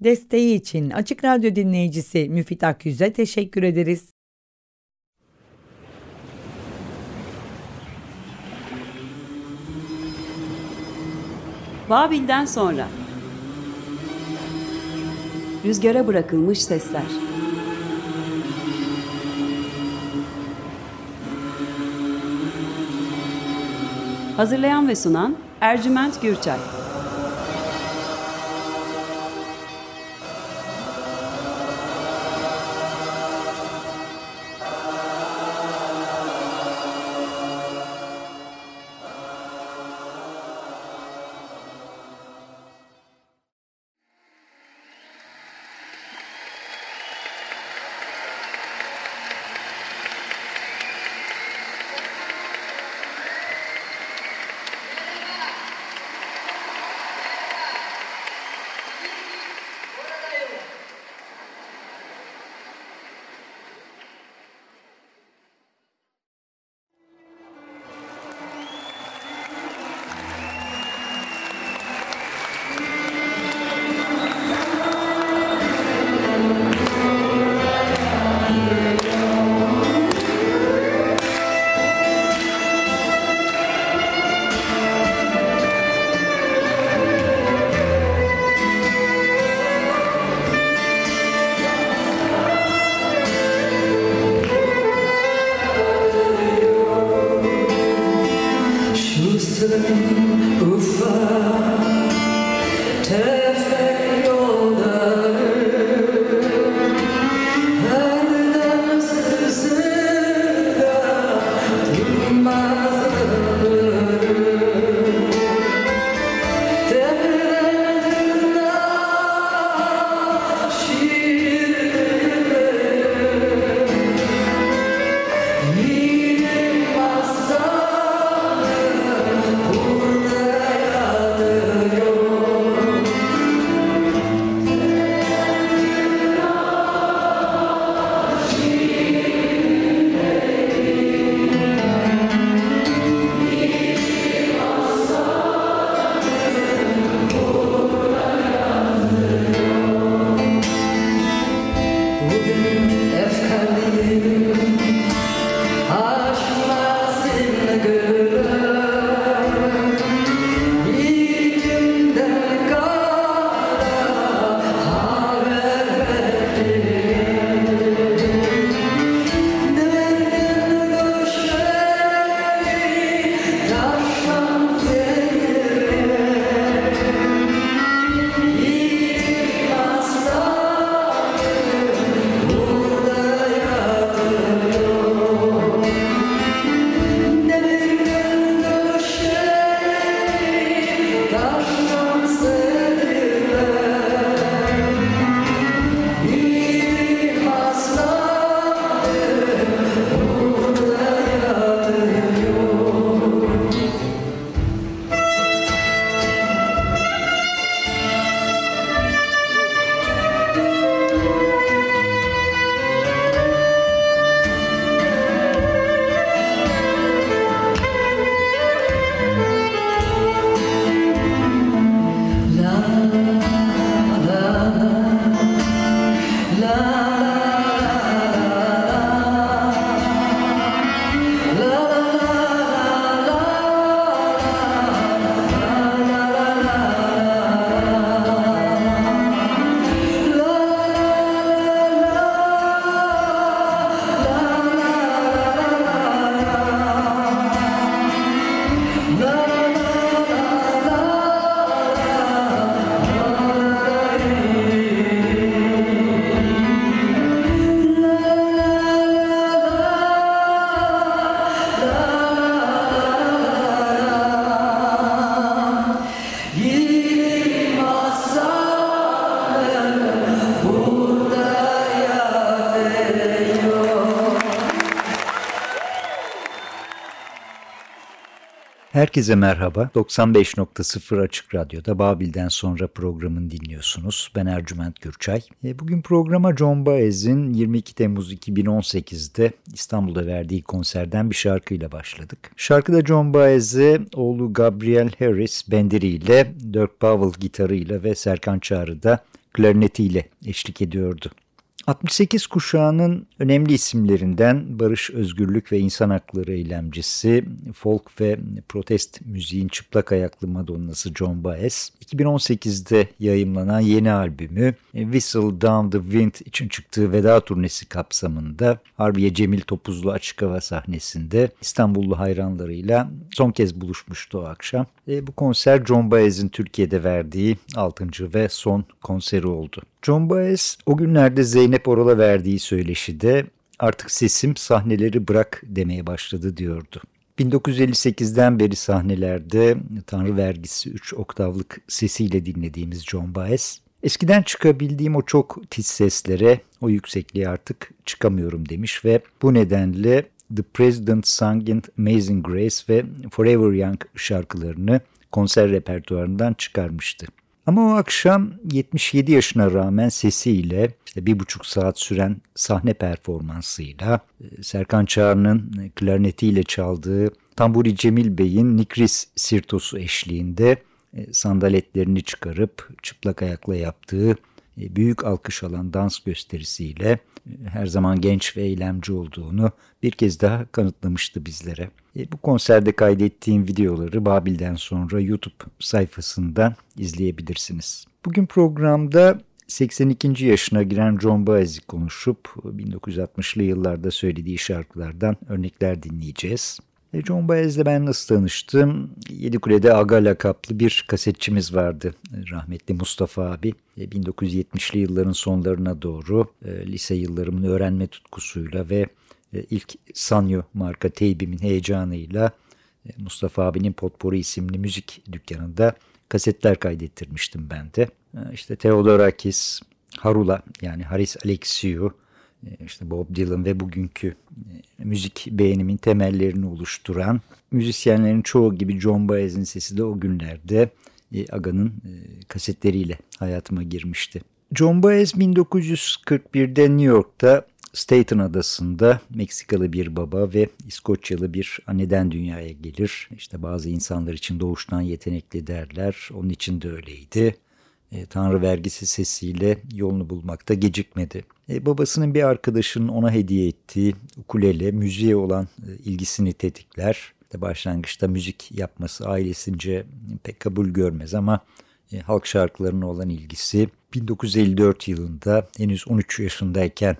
Desteği için Açık Radyo dinleyicisi Müfit Akyüz'e teşekkür ederiz. Babil'den sonra. Rüzgara bırakılmış sesler. Hazırlayan ve sunan Ercüment Gürçay Herkese merhaba. 95.0 Açık Radyo'da Babil'den sonra programın dinliyorsunuz. Ben Ercüment Gürçay. E, bugün programa John Baez'in 22 Temmuz 2018'de İstanbul'da verdiği konserden bir şarkıyla başladık. Şarkıda John Baez'e oğlu Gabriel Harris bendiriyle, Dirk Powell gitarıyla ve Serkan Çağrı da klarnetiyle eşlik ediyordu. 68 kuşağının önemli isimlerinden barış, özgürlük ve insan hakları eylemcisi, folk ve protest müziğin çıplak ayaklı Madonnası John Baez, 2018'de yayımlanan yeni albümü Whistle Down the Wind için çıktığı veda turnesi kapsamında Harbiye Cemil Topuzlu açık hava sahnesinde İstanbullu hayranlarıyla son kez buluşmuştu o akşam. E, bu konser John Baez'in Türkiye'de verdiği 6. ve son konseri oldu. John Baez o günlerde Zeynep Oral'a verdiği söyleşide artık sesim sahneleri bırak demeye başladı diyordu. 1958'den beri sahnelerde Tanrı vergisi 3 oktavlık sesiyle dinlediğimiz John Baez, eskiden çıkabildiğim o çok tiz seslere, o yüksekliğe artık çıkamıyorum demiş ve bu nedenle The President Sung in Amazing Grace ve Forever Young şarkılarını konser repertuarından çıkarmıştı. Ama o akşam 77 yaşına rağmen sesiyle işte bir buçuk saat süren sahne performansıyla e, Serkan Çağrı'nın klarnetiyle çaldığı Tamburi Cemil Bey'in Nikris Sirtosu eşliğinde e, sandaletlerini çıkarıp çıplak ayakla yaptığı e, büyük alkış alan dans gösterisiyle her zaman genç ve eylemci olduğunu bir kez daha kanıtlamıştı bizlere. E, bu konserde kaydettiğim videoları Babil'den sonra YouTube sayfasından izleyebilirsiniz. Bugün programda 82. yaşına giren John Baez'i konuşup 1960'lı yıllarda söylediği şarkılardan örnekler dinleyeceğiz. E, John Baez'le ben nasıl tanıştım? Yedikule'de Aga lakaplı bir kasetçimiz vardı. E, rahmetli Mustafa abi. 1970'li yılların sonlarına doğru lise yıllarımın öğrenme tutkusuyla ve ilk Sanyo marka teybimin heyecanıyla Mustafa abinin Potpourri isimli müzik dükkanında kasetler kaydettirmiştim ben de. İşte Theodorakis, Harula yani Haris Alexiou, işte Bob Dylan ve bugünkü müzik beğenimin temellerini oluşturan müzisyenlerin çoğu gibi John Baez'in sesi de o günlerde Aga'nın kasetleriyle hayatıma girmişti. John Baez 1941'de New York'ta Staten adasında Meksikalı bir baba ve İskoçyalı bir anneden dünyaya gelir. İşte bazı insanlar için doğuştan yetenekli derler. Onun için de öyleydi. E, Tanrı vergisi sesiyle yolunu bulmakta gecikmedi. E, babasının bir arkadaşının ona hediye ettiği ukulele müziğe olan e, ilgisini tetikler. Başlangıçta müzik yapması ailesince pek kabul görmez ama halk şarkılarına olan ilgisi 1954 yılında henüz 13 yaşındayken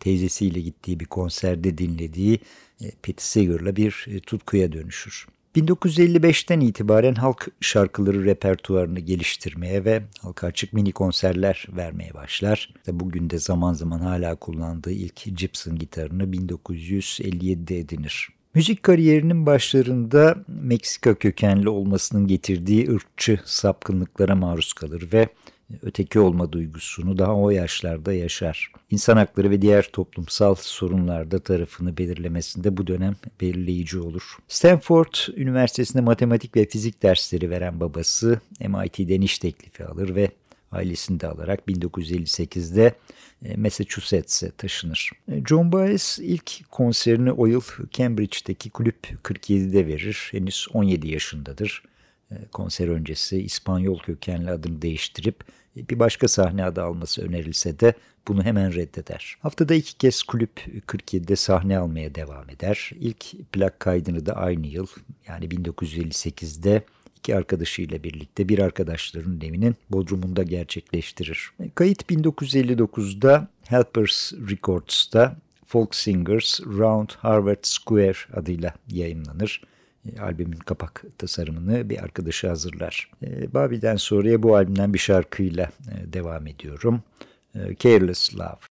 teyzesiyle gittiği bir konserde dinlediği e, Pete Seeger'la bir tutkuya dönüşür. 1955'ten itibaren halk şarkıları repertuarını geliştirmeye ve halka açık mini konserler vermeye başlar. Bugün de zaman zaman hala kullandığı ilk Gibson gitarını 1957'de edinir. Müzik kariyerinin başlarında Meksika kökenli olmasının getirdiği ırkçı sapkınlıklara maruz kalır ve öteki olma duygusunu daha o yaşlarda yaşar. İnsan hakları ve diğer toplumsal sorunlarda tarafını belirlemesinde bu dönem belirleyici olur. Stanford Üniversitesi'nde matematik ve fizik dersleri veren babası MIT'den iş teklifi alır ve ailesini de alarak 1958'de e, Massachusetts'e taşınır. E, John Baez ilk konserini o yıl Cambridge'deki kulüp 47'de verir. Henüz 17 yaşındadır. E, konser öncesi İspanyol kökenli adını değiştirip bir başka sahne adı alması önerilse de bunu hemen reddeder. Haftada iki kez kulüp 47'de sahne almaya devam eder. İlk plak kaydını da aynı yıl yani 1958'de iki arkadaşıyla birlikte bir arkadaşlarının evinin bodrumunda gerçekleştirir. Kayıt 1959'da Helpers Records'ta Folk Singers Round Harvard Square adıyla yayınlanır. E, albümün kapak tasarımını bir arkadaşı hazırlar. E, Babil'den sonraya bu albümden bir şarkıyla e, devam ediyorum. Careless Love.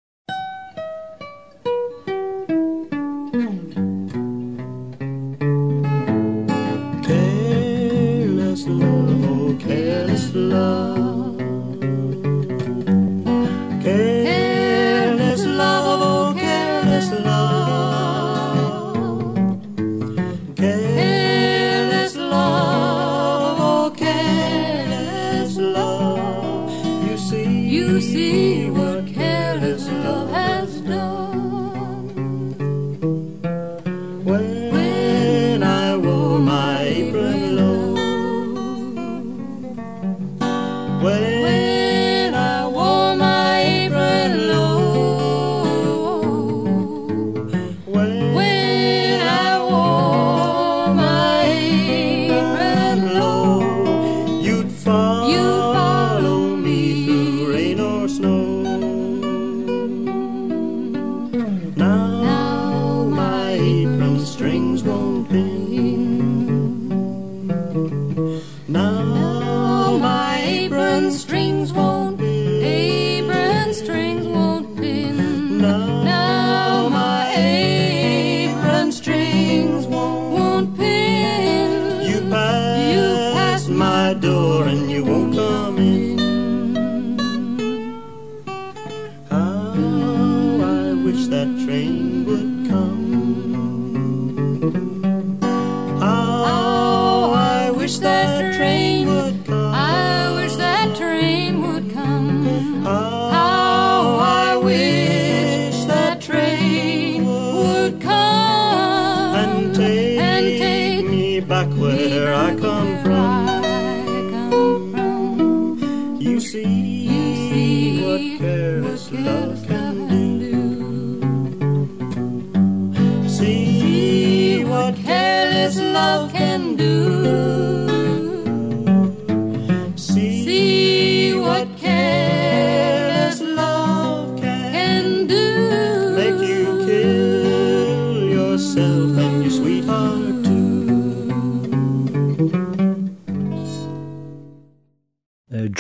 See what hell is love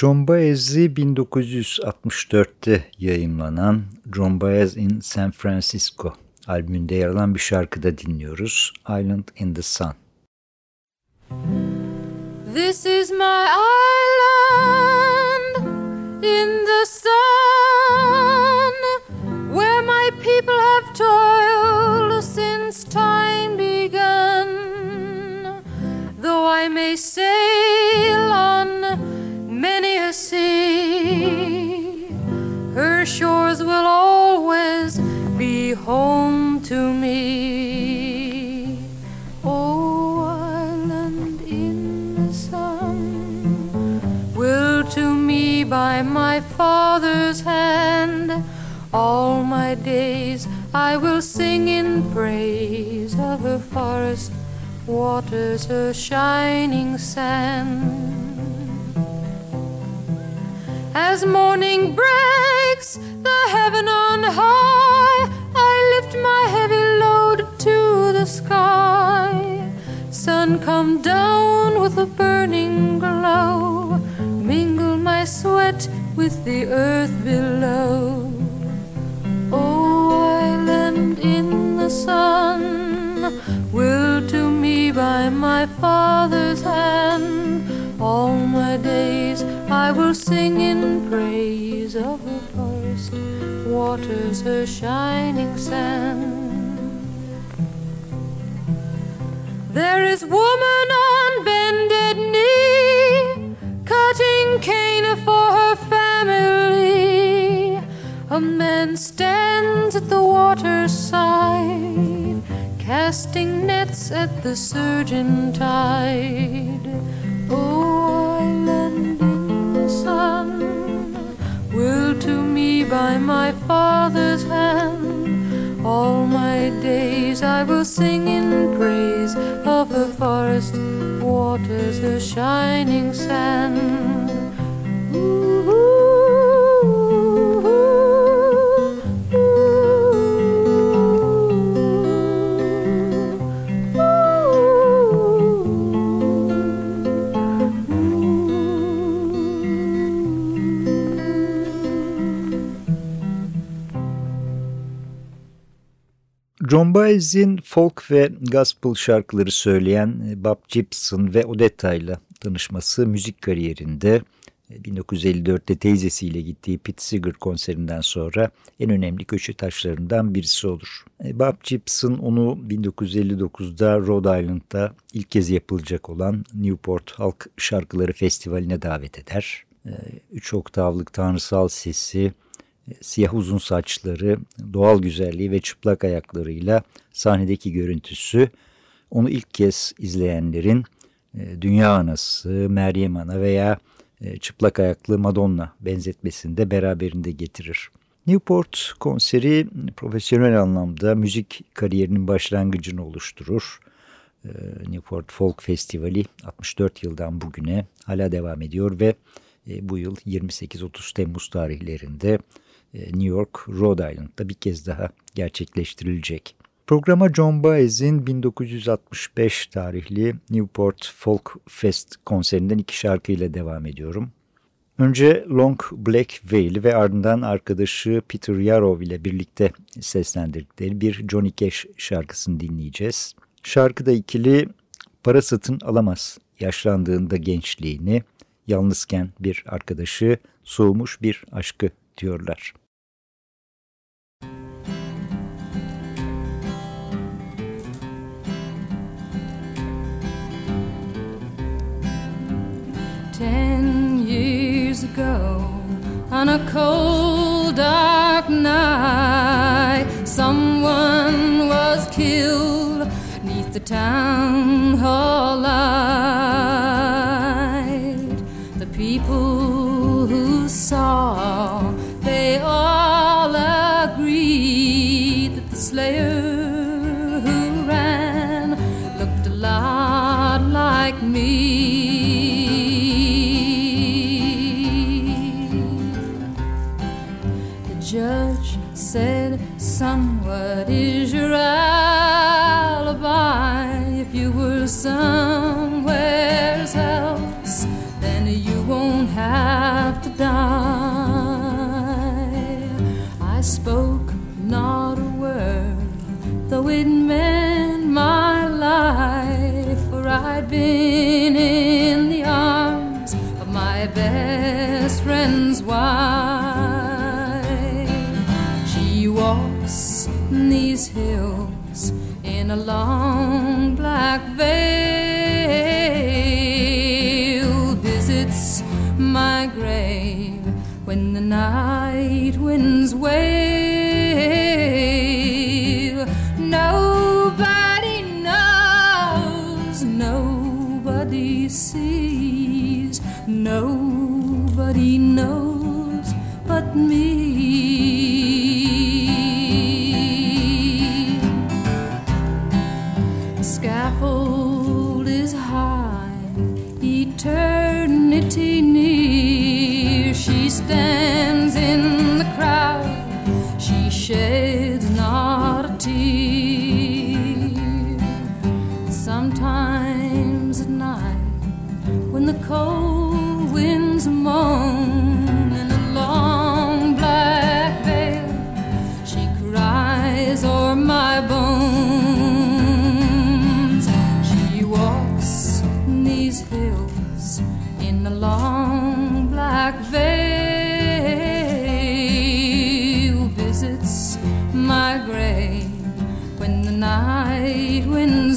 John Baez'i 1964'te yayınlanan John Baez in San Francisco albümünde yer alan bir şarkıda dinliyoruz. Island in the Sun. This is my island in the sun Where my people have toiled since time begun Though I may sail on many a sea, her shores will always be home to me. Oh, island in the sun, will to me by my father's hand, all my days I will sing in praise of her forest waters, her shining sand. As morning breaks the heaven on high, I lift my heavy load to the sky. Sun, come down with a burning glow, mingle my sweat with the earth below. Oh, island in the sun, will to me by my father's I will sing in praise of the forest waters, her shining sand. There is woman on bended knee, cutting cane for her family. A man stands at the water's side, casting nets at the surging tide. Oh, island in the sun, will to me by my father's hand. All my days I will sing in praise of the forest waters, her shining sand. Ooh, John Baez'in folk ve gospel şarkıları söyleyen e, Bob Gibson ve Odetta ile tanışması müzik kariyerinde 1954'te e, teyzesiyle gittiği Pete Seeger konserinden sonra en önemli köşe taşlarından birisi olur. E, Bob Gibson onu 1959'da Rhode Island'da ilk kez yapılacak olan Newport Halk Şarkıları Festivali'ne davet eder. üç oktavlık tanrısal sesi, siyah uzun saçları, doğal güzelliği ve çıplak ayaklarıyla sahnedeki görüntüsü onu ilk kez izleyenlerin Dünya Anası, Meryem Ana veya çıplak ayaklı Madonna benzetmesinde beraberinde getirir. Newport konseri profesyonel anlamda müzik kariyerinin başlangıcını oluşturur. Newport Folk Festivali 64 yıldan bugüne hala devam ediyor ve bu yıl 28-30 Temmuz tarihlerinde New York, Rhode Island'da bir kez daha gerçekleştirilecek. Programa John Baez'in 1965 tarihli Newport Folk Fest konserinden iki şarkıyla devam ediyorum. Önce Long Black Veil ve ardından arkadaşı Peter Yarrow ile birlikte seslendirdikleri bir Johnny Cash şarkısını dinleyeceğiz. Şarkıda ikili para satın alamaz yaşlandığında gençliğini, yalnızken bir arkadaşı, soğumuş bir aşkı diyorlar. On a cold, dark night, someone was killed neath the town hall light. The people who saw, they all agreed that the slayer who ran looked a lot like me. night when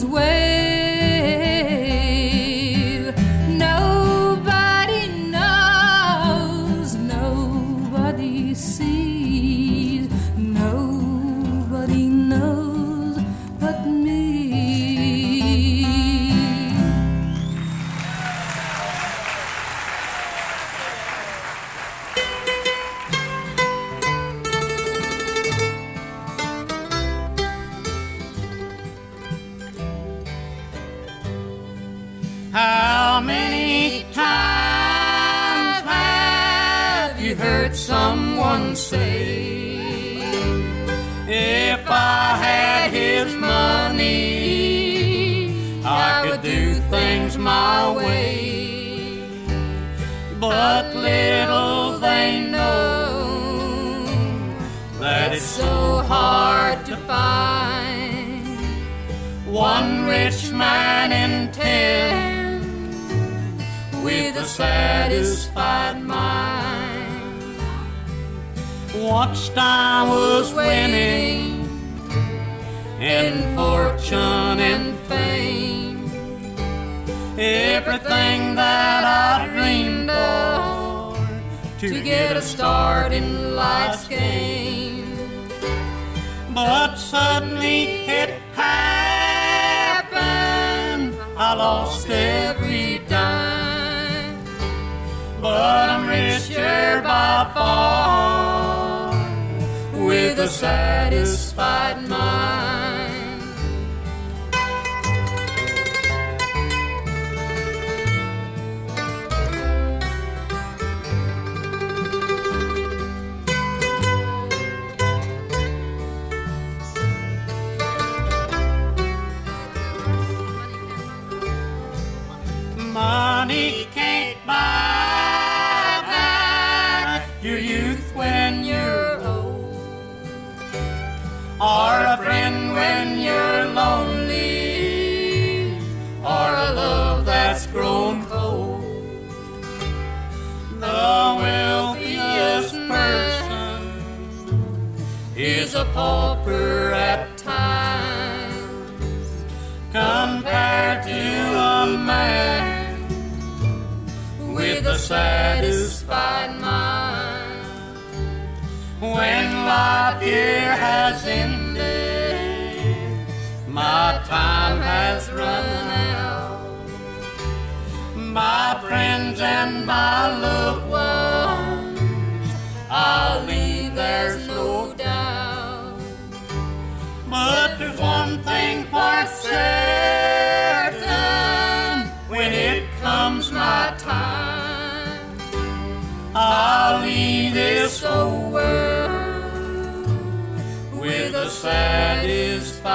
satisfied mind. Pauper at times compared to a man with a satisfied mind. When life here has ended, my time has run out. My friends and my loved ones, I'll leave, there's no doubt. But there's one thing for certain. When it comes my time, I'll leave this old world with a satisfied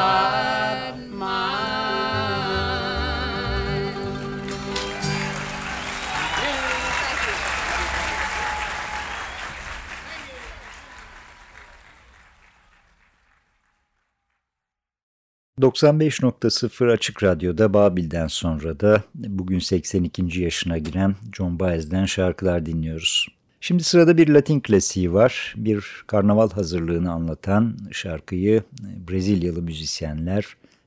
95.0 Açık Radyo'da Babil'den sonra da bugün 82. yaşına giren John Baez'den şarkılar dinliyoruz. Şimdi sırada bir Latin klasiği var. Bir karnaval hazırlığını anlatan şarkıyı Brezilyalı müzisyenler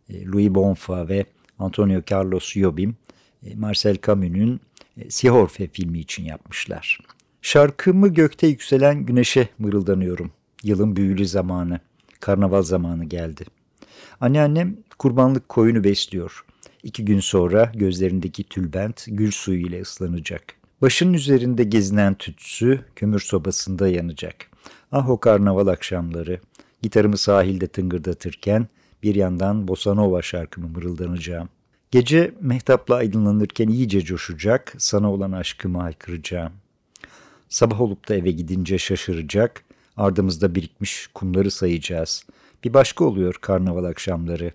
e, Louis Bonfa ve Antonio Carlos Jobim, e, Marcel Camus'un e, Sihorfe filmi için yapmışlar. Şarkımı gökte yükselen güneşe mırıldanıyorum. Yılın büyülü zamanı, karnaval zamanı geldi. Anneannem kurbanlık koyunu besliyor. İki gün sonra gözlerindeki tülbent gül suyu ile ıslanacak. Başının üzerinde gezinen tütsü kömür sobasında yanacak. Ah o karnaval akşamları. Gitarımı sahilde tıngırdatırken bir yandan bosanova şarkımı mırıldanacağım. Gece mehtapla aydınlanırken iyice coşacak, sana olan aşkımı haykıracağım. Sabah olup da eve gidince şaşıracak, ardımızda birikmiş kumları sayacağız. Bir başka oluyor karnaval akşamları.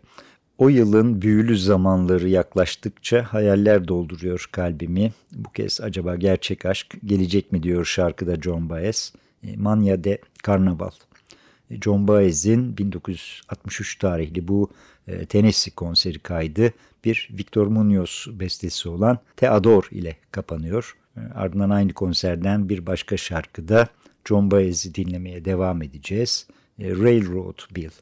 O yılın büyülü zamanları yaklaştıkça hayaller dolduruyor kalbimi. Bu kez acaba gerçek aşk gelecek mi diyor şarkıda John Baez. E, Manya de Karnaval. E, John Baez'in 1963 tarihli bu e, Tennessee konseri kaydı bir Victor Munoz bestesi olan Teador ile kapanıyor. Ardından aynı konserden bir başka şarkıda John Baez'i dinlemeye devam edeceğiz. A railroad Bill.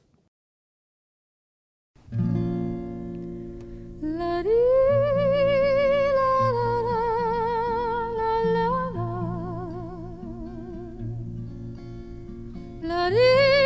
la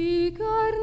Sigar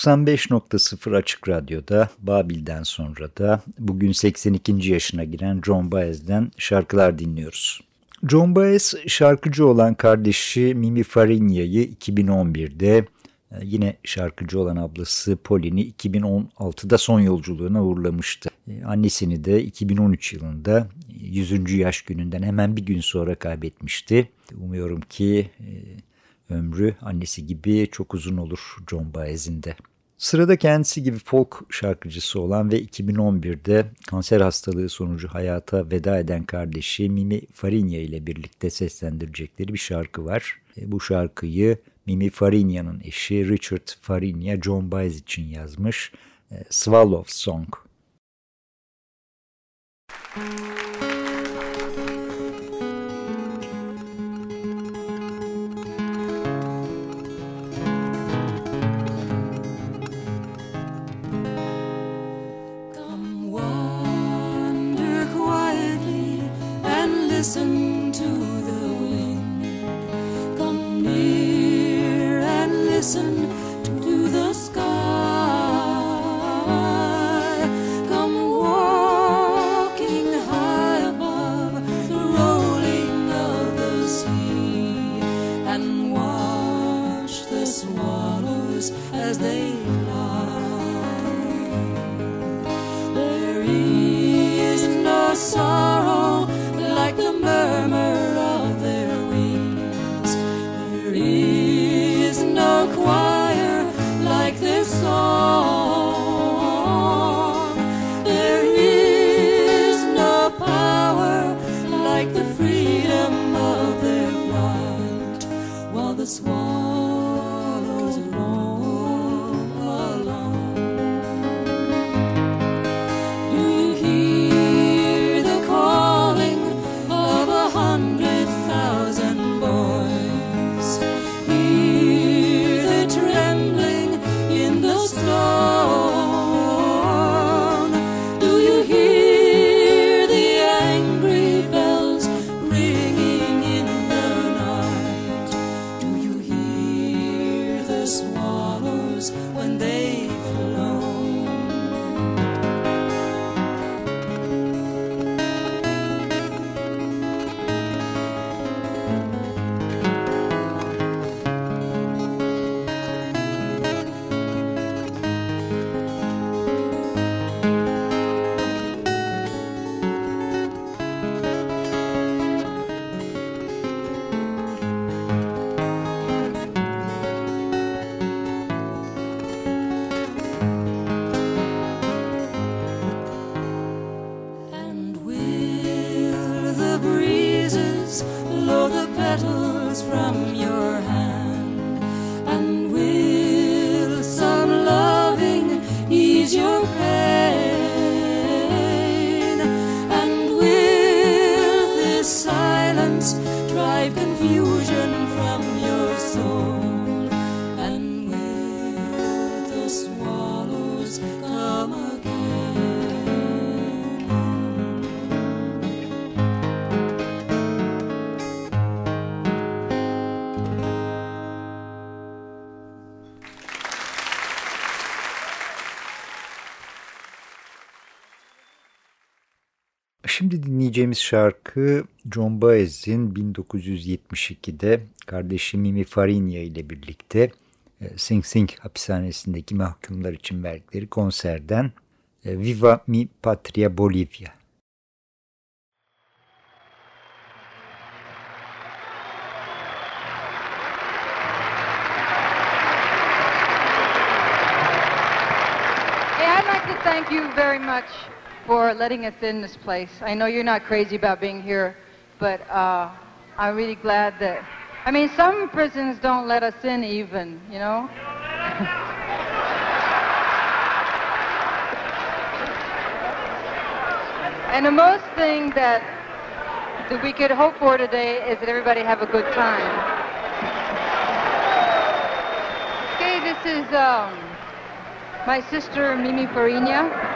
95.0 Açık Radyo'da Babil'den sonra da bugün 82. yaşına giren John Baez'den şarkılar dinliyoruz. John Baez şarkıcı olan kardeşi Mimi Farinya'yı 2011'de e, yine şarkıcı olan ablası Pauline'i 2016'da son yolculuğuna uğurlamıştı. E, annesini de 2013 yılında 100. yaş gününden hemen bir gün sonra kaybetmişti. Umuyorum ki e, ömrü annesi gibi çok uzun olur John Baez'in de. Sırada kendisi gibi folk şarkıcısı olan ve 2011'de kanser hastalığı sonucu hayata veda eden kardeşi Mimi Farinya ile birlikte seslendirecekleri bir şarkı var. E, bu şarkıyı Mimi Farinya'nın eşi Richard Farinya John Baez için yazmış. E, Swallow Song. Müzik dinleyeceğimiz şarkı John Baez'in 1972'de kardeşi Mimi Farinya ile birlikte e, Sing Sing hapishanesindeki mahkumlar için verdikleri konserden e, Viva Mi Patria to thank you very much for letting us in this place. I know you're not crazy about being here, but uh, I'm really glad that. I mean, some prisons don't let us in even, you know? and the most thing that, that we could hope for today is that everybody have a good time. Okay, this is um, my sister Mimi Farina.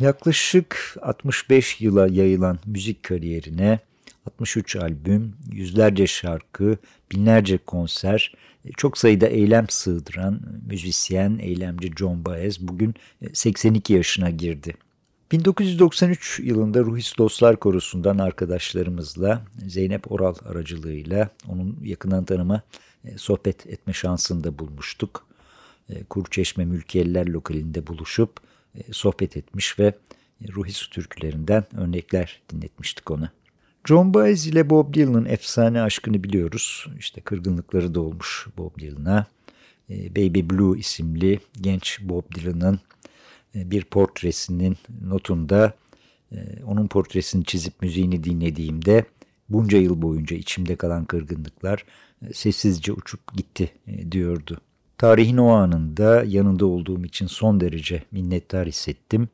Yaklaşık 65 yıla yayılan müzik kariyerine 63 albüm, yüzlerce şarkı, binlerce konser, çok sayıda eylem sığdıran müzisyen, eylemci John Baez bugün 82 yaşına girdi. 1993 yılında Ruhis Dostlar Korosu'ndan arkadaşlarımızla Zeynep Oral aracılığıyla onun yakından tanıma e, sohbet etme şansını da bulmuştuk. E, Kurçeşme Mülkiyeliler lokalinde buluşup e, sohbet etmiş ve Ruhis türkülerinden örnekler dinletmiştik ona. John Baez ile Bob Dylan'ın efsane aşkını biliyoruz. İşte kırgınlıkları da olmuş Bob Dylan'a. Baby Blue isimli genç Bob Dylan'ın bir portresinin notunda onun portresini çizip müziğini dinlediğimde bunca yıl boyunca içimde kalan kırgınlıklar sessizce uçup gitti diyordu. Tarihin o anında yanında olduğum için son derece minnettar hissettim.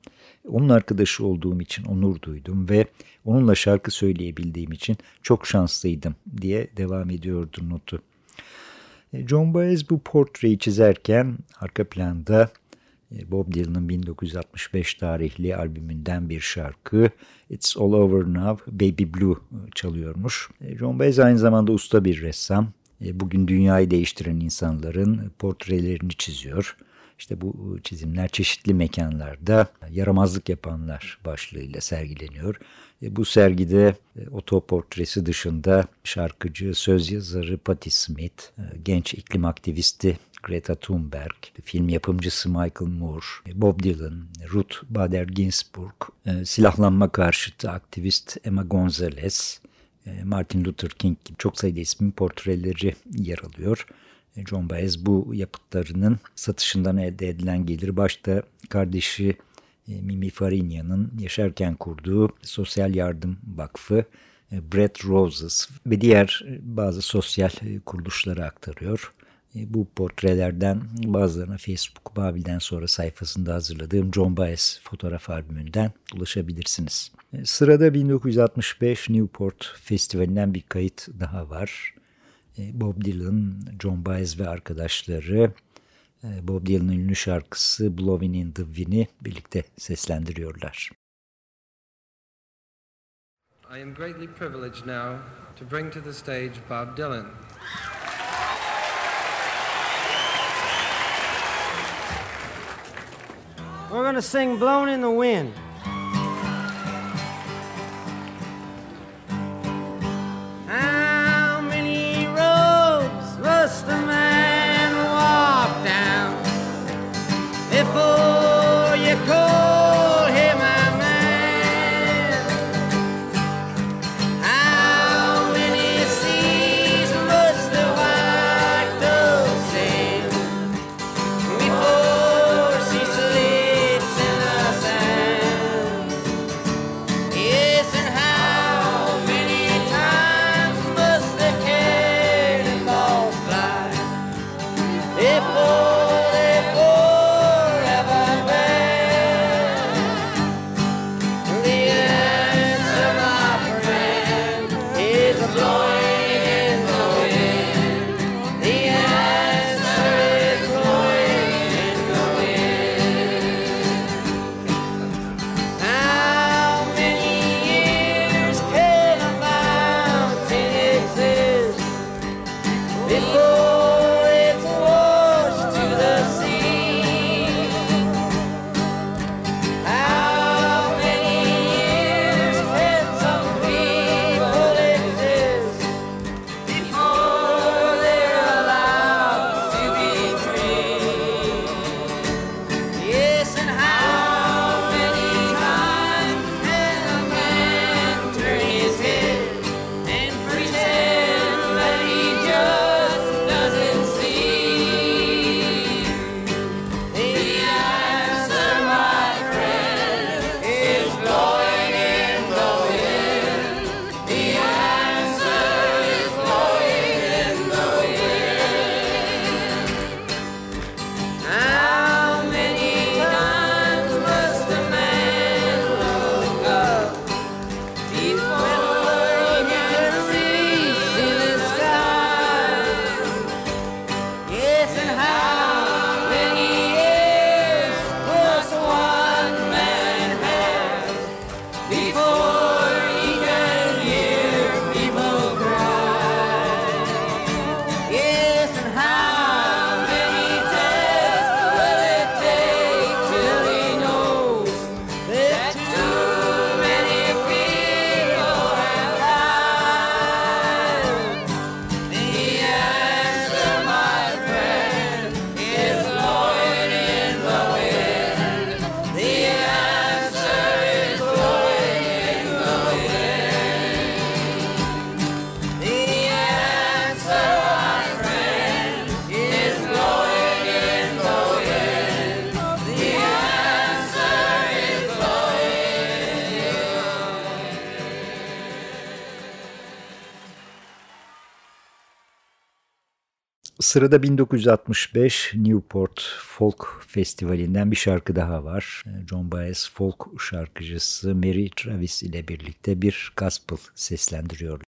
Onun arkadaşı olduğum için onur duydum ve onunla şarkı söyleyebildiğim için çok şanslıydım diye devam ediyordu notu. John Baez bu portreyi çizerken arka planda Bob Dylan'ın 1965 tarihli albümünden bir şarkı It's All Over Now Baby Blue çalıyormuş. John Baez aynı zamanda usta bir ressam. Bugün dünyayı değiştiren insanların portrelerini çiziyor. İşte bu çizimler çeşitli mekanlarda yaramazlık yapanlar başlığıyla sergileniyor. Bu sergide otoportresi dışında şarkıcı, söz yazarı Patti Smith, genç iklim aktivisti Greta Thunberg, film yapımcısı Michael Moore, Bob Dylan, Ruth Bader Ginsburg, silahlanma karşıtı aktivist Emma Gonzalez, Martin Luther King gibi çok sayıda ismin portreleri yer alıyor. John Baez bu yapıtlarının satışından elde edilen gelir başta kardeşi Mimi Farinya'nın yaşarken kurduğu Sosyal Yardım Vakfı, Bread Roses ve diğer bazı sosyal kuruluşlara aktarıyor. Bu portrelerden bazılarına Facebook Babil'den sonra sayfasında hazırladığım John Baez fotoğraf albümünden ulaşabilirsiniz. Sırada 1965 Newport Festivali'nden bir kayıt daha var. Bob Dylan, John Baez ve arkadaşları Bob Dylan'ın ünlü şarkısı Blowing in the Wind'i birlikte seslendiriyorlar. I am greatly privileged now to bring to the stage Bob Dylan. We're going to sing Blown in the Wind. Sırada 1965 Newport Folk Festivali'nden bir şarkı daha var. John Baez folk şarkıcısı Mary Travis ile birlikte bir gospel seslendiriyor.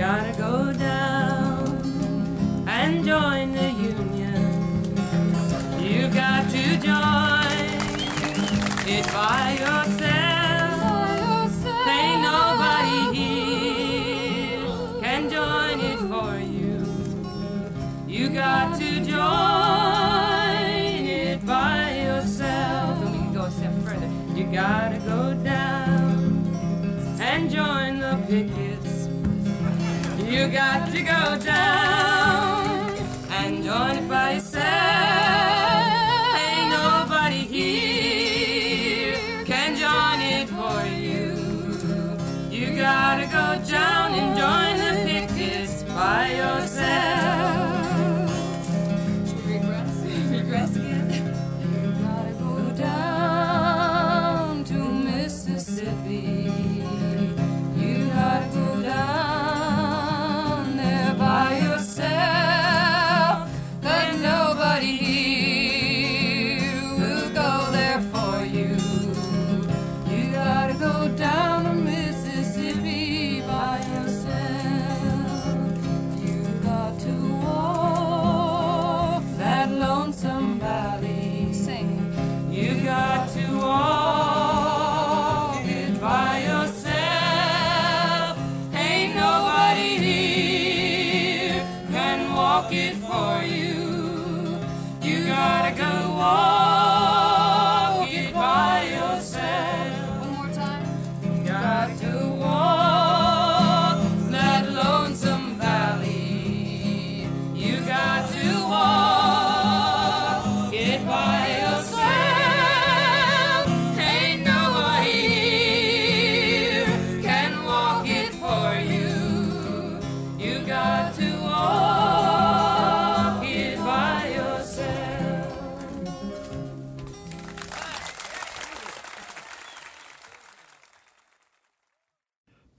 Gotta go down and join the union. You got to join it by yourself. Ain't nobody here can join it for you. You got to join it by yourself. And we can go a step further. You gotta go down and join the picket. You got to go down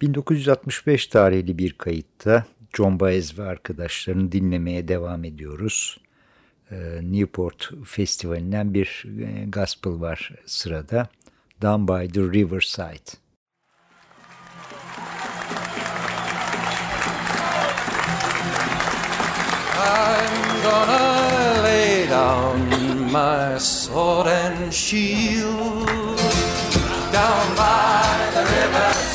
...1965 tarihli bir kayıtta John Baez ve arkadaşlarını dinlemeye devam ediyoruz. Newport Festivali'nden bir gospel var sırada. Down by the Riverside. I'm gonna lay down my sword and shield down by the riverside.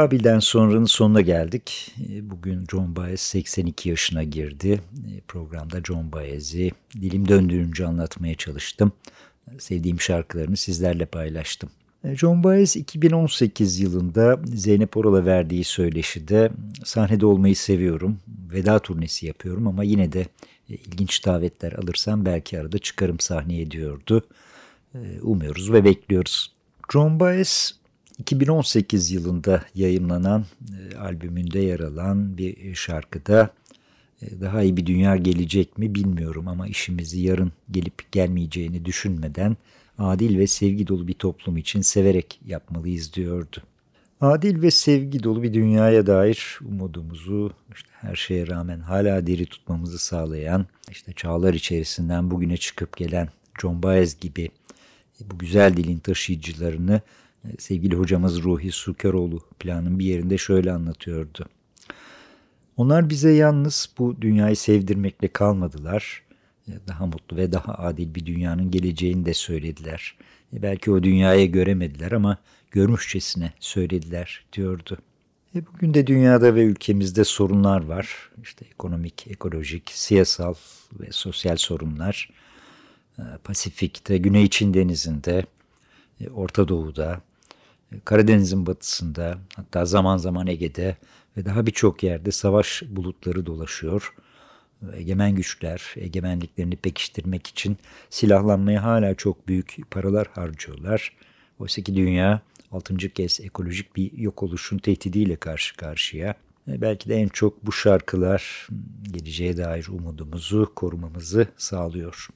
Babil'den sonranın sonuna geldik. E, bugün John Baez 82 yaşına girdi. E, programda John Baez'i dilim döndüğünce anlatmaya çalıştım. Sevdiğim şarkılarını sizlerle paylaştım. E, John Baez 2018 yılında Zeynep Oral'a verdiği söyleşide sahnede olmayı seviyorum. Veda turnesi yapıyorum ama yine de ilginç davetler alırsam belki arada çıkarım sahneye diyordu. Umuyoruz ve bekliyoruz. John Baez 2018 yılında yayınlanan e, albümünde yer alan bir şarkıda e, daha iyi bir dünya gelecek mi bilmiyorum ama işimizi yarın gelip gelmeyeceğini düşünmeden adil ve sevgi dolu bir toplum için severek yapmalıyız diyordu. Adil ve sevgi dolu bir dünyaya dair umudumuzu işte her şeye rağmen hala diri tutmamızı sağlayan işte çağlar içerisinden bugüne çıkıp gelen John Baez gibi bu güzel dilin taşıyıcılarını sevgili hocamız Ruhi Sukeroğlu planın bir yerinde şöyle anlatıyordu. Onlar bize yalnız bu dünyayı sevdirmekle kalmadılar. Daha mutlu ve daha adil bir dünyanın geleceğini de söylediler. E, belki o dünyaya göremediler ama görmüşçesine söylediler diyordu. E bugün de dünyada ve ülkemizde sorunlar var. İşte ekonomik, ekolojik, siyasal ve sosyal sorunlar. E, Pasifik'te, Güney Çin Denizi'nde, Orta Doğu'da, Karadeniz'in batısında hatta zaman zaman Ege'de ve daha birçok yerde savaş bulutları dolaşıyor. Egemen güçler egemenliklerini pekiştirmek için silahlanmaya hala çok büyük paralar harcıyorlar. Oysa ki dünya 6. kez ekolojik bir yok oluşun tehdidiyle karşı karşıya. Belki de en çok bu şarkılar geleceğe dair umudumuzu korumamızı sağlıyor.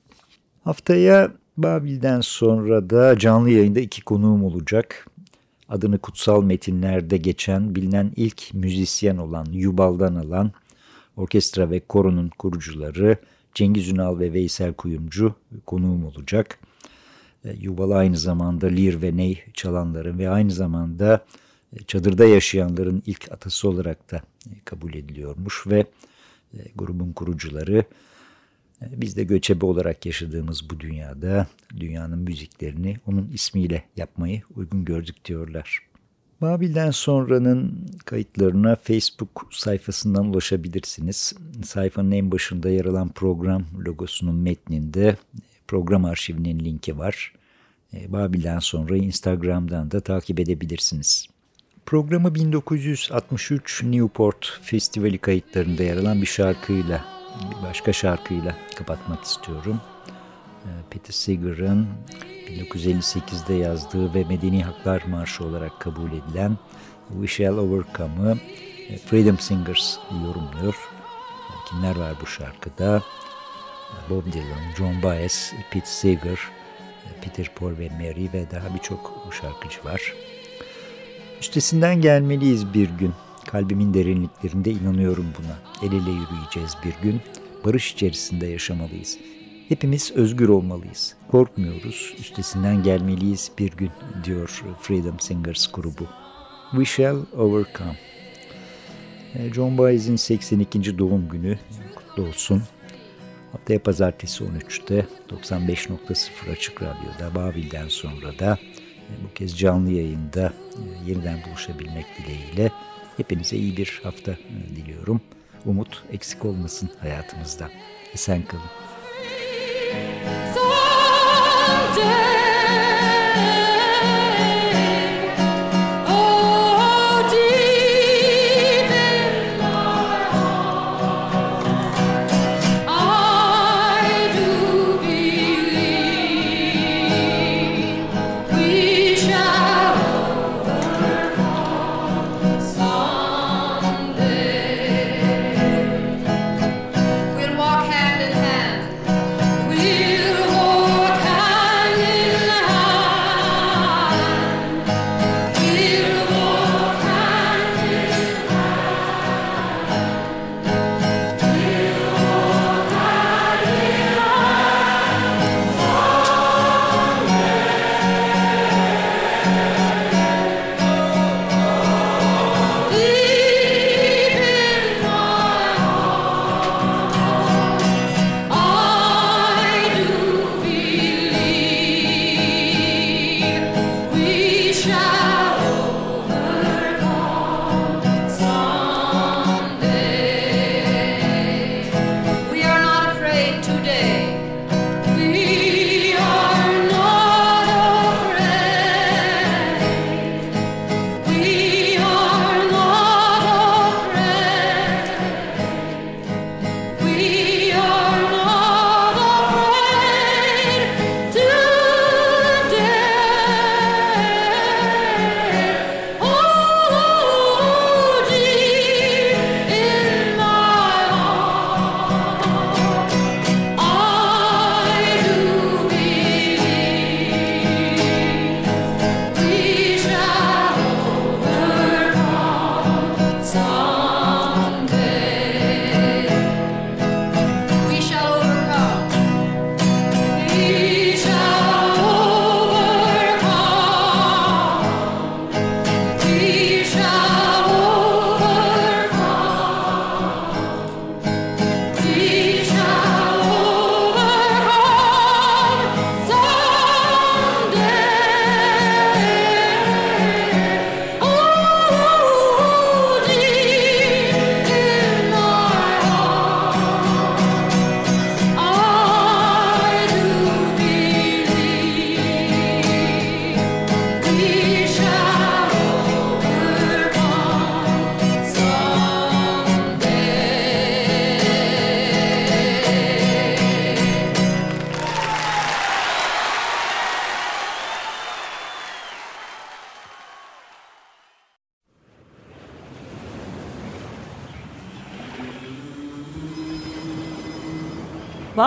Haftaya Babil'den sonra da canlı yayında iki konuğum olacak adını kutsal metinlerde geçen bilinen ilk müzisyen olan Yubal'dan alan orkestra ve koronun kurucuları Cengiz Ünal ve Veysel Kuyumcu konuğum olacak. E, Yubal aynı zamanda lir ve ney çalanların ve aynı zamanda e, çadırda yaşayanların ilk atası olarak da e, kabul ediliyormuş ve grubun kurucuları Biz de göçebe olarak yaşadığımız bu dünyada dünyanın müziklerini onun ismiyle yapmayı uygun gördük diyorlar. Babil'den sonranın kayıtlarına Facebook sayfasından ulaşabilirsiniz. Sayfanın en başında yer alan program logosunun metninde program arşivinin linki var. Babil'den sonra Instagram'dan da takip edebilirsiniz. Programı 1963 Newport Festivali kayıtlarında yer alan bir şarkıyla, bir başka şarkıyla kapatmak istiyorum. Peter Seeger'ın 1958'de yazdığı ve Medeni Haklar Marşı olarak kabul edilen We Shall Overcome'ı Freedom Singers yorumluyor. Kimler var bu şarkıda? Bob Dylan, John Baez, Pete Seeger, Peter Paul ve Mary ve daha birçok şarkıcı var. Üstesinden gelmeliyiz bir gün. Kalbimin derinliklerinde inanıyorum buna. El ele yürüyeceğiz bir gün. Barış içerisinde yaşamalıyız. Hepimiz özgür olmalıyız. Korkmuyoruz. Üstesinden gelmeliyiz bir gün diyor Freedom Singers grubu. We shall overcome. John Baez'in 82. doğum günü kutlu olsun. Haftaya pazartesi 13'te 95.0 Açık Radyo'da Babil'den sonra da bu kez canlı yayında yeniden buluşabilmek dileğiyle hepinize iyi bir hafta diliyorum. Umut eksik olmasın hayatımızda. Esen kalın.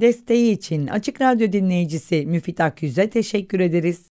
Desteği için Açık Radyo dinleyicisi Müfit Akyüz'e teşekkür ederiz.